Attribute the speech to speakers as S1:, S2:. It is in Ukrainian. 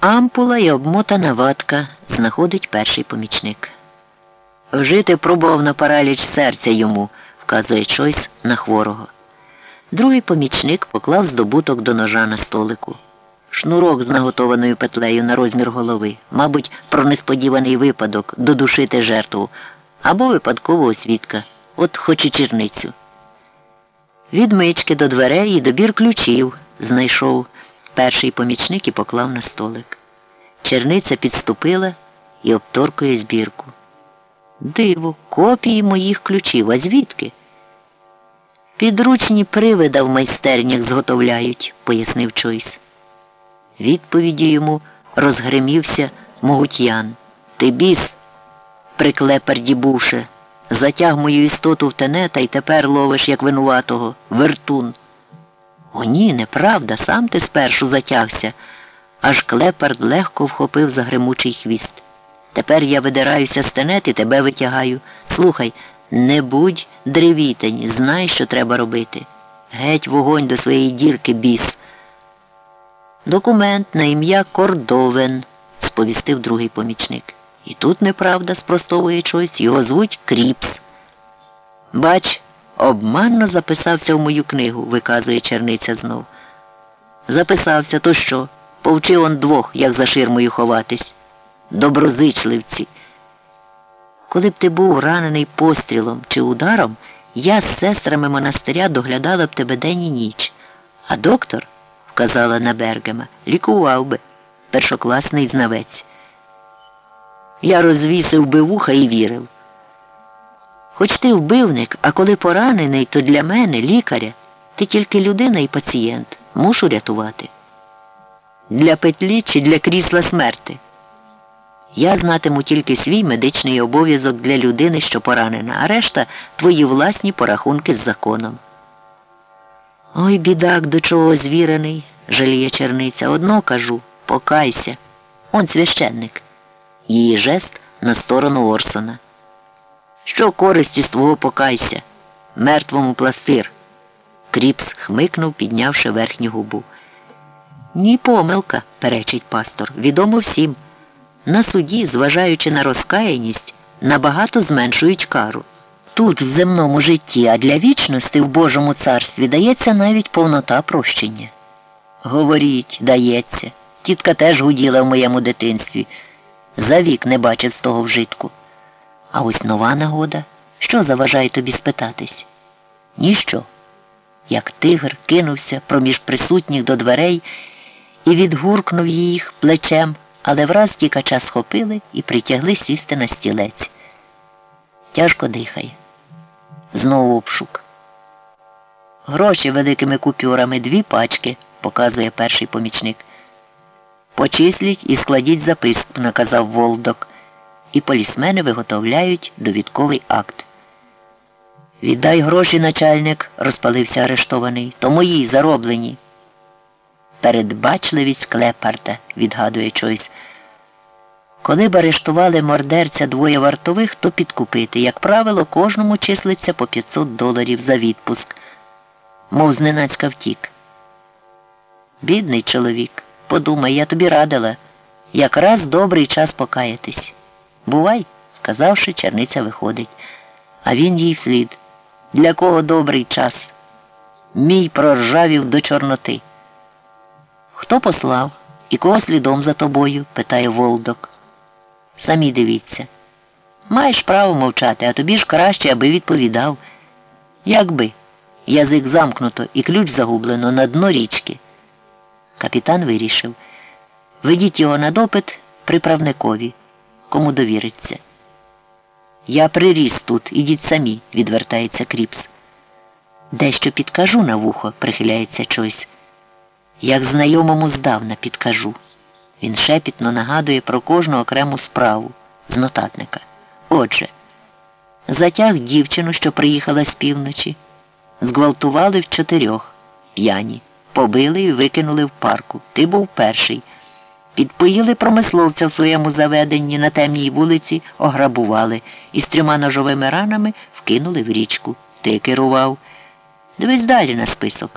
S1: Ампула і обмотана ватка знаходить перший помічник. Вжити пробував на параліч серця йому, вказує Чойс на хворого. Другий помічник поклав здобуток до ножа на столику. Шнурок з наготованою петлею на розмір голови, мабуть, про несподіваний випадок додушити жертву або випадкового свідка, от хоч і черницю. Від мички до дверей і добір ключів знайшов перший помічник і поклав на столик. Черниця підступила і обторкує збірку. Диво, копії моїх ключів, а звідки? Підручні привида в майстернях зготовляють, пояснив Чойс. Відповіддю йому розгримівся могутян. Ти біс, приклеперді бувши, затяг мою істоту в тенета і тепер ловиш, як винуватого, вертун. О, ні, неправда, сам ти спершу затягся. Аж клепард легко вхопив за гримучий хвіст. Тепер я видираюся з тенет тебе витягаю. Слухай, не будь древітень, знай, що треба робити. Геть вогонь до своєї дірки біс. Документ на ім'я Кордовен, сповістив другий помічник. І тут неправда, спростовує чогось, його звуть Кріпс. Бач, обманно записався в мою книгу, виказує черниця знов. Записався, то що? Повчи он двох, як за ширмою ховатись. Доброзичливці. Коли б ти був ранений пострілом чи ударом, я з сестрами монастиря доглядала б тебе день і ніч. А доктор, вказала на Бергема, лікував би першокласний знавець. Я розвісив би вуха і вірив. Хоч ти вбивник, а коли поранений, то для мене, лікаря, ти тільки людина і пацієнт. Мушу рятувати. Для петлі чи для крісла смерти. Я знатиму тільки свій медичний обов'язок для людини, що поранена, а решта твої власні порахунки з законом. Ой, бідак, до чого звірений, жаліє черниця. Одно кажу покайся. Он священник. Її жест на сторону Орсона. Що користі з твого покайся? Мертвому пластир. Кріпс хмикнув, піднявши верхню губу. Ні, помилка, перечить пастор. Відомо всім. На суді, зважаючи на розкаяність, набагато зменшують кару. Тут, в земному житті, а для вічності в Божому царстві дається навіть повнота прощення. Говоріть, дається. Тітка теж гуділа в моєму дитинстві. За вік не бачив з того вжитку. А ось нова нагода. Що заважає тобі спитатись? Ніщо. Як тигр кинувся проміж присутніх до дверей і відгуркнув їх плечем, але враз тікача схопили і притягли сісти на стілець. Тяжко дихає. Знову обшук. Гроші великими купюрами дві пачки, показує перший помічник. Почисліть і складіть записку, наказав Волдок, і полісмени виготовляють довідковий акт. Віддай гроші, начальник, розпалився арештований. То мої зароблені. Передбачливість клепарта, відгадує Чойс. Коли б арештували мордерця двоє вартових, то підкупити. Як правило, кожному числиться по 500 доларів за відпуск. Мов зненацька втік. Бідний чоловік, подумай, я тобі радила. Якраз добрий час покаятись. Бувай, сказавши, черниця виходить. А він їй вслід. Для кого добрий час? Мій проржавів до Чорноти. Хто послав і кого слідом за тобою? питає Волдок. Самі дивіться. Маєш право мовчати, а тобі ж краще, аби відповідав. Якби язик замкнуто і ключ загублено на дно річки. Капітан вирішив. Ведіть його на допит приправникові, кому довіриться. Я приріс тут, ідіть самі, відвертається Кріпс. Дещо підкажу на вухо, прихиляється Чойс. Як знайомому здавна підкажу. Він шепітно нагадує про кожну окрему справу з нотатника. Отже, затяг дівчину, що приїхала з півночі, зґвалтували в чотирьох п'яні, побили і викинули в парку. Ти був перший. Підпоїли промисловця в своєму заведенні на темній вулиці, ограбували і з трьома ножовими ранами вкинули в річку. Ти керував. Дивись далі на список.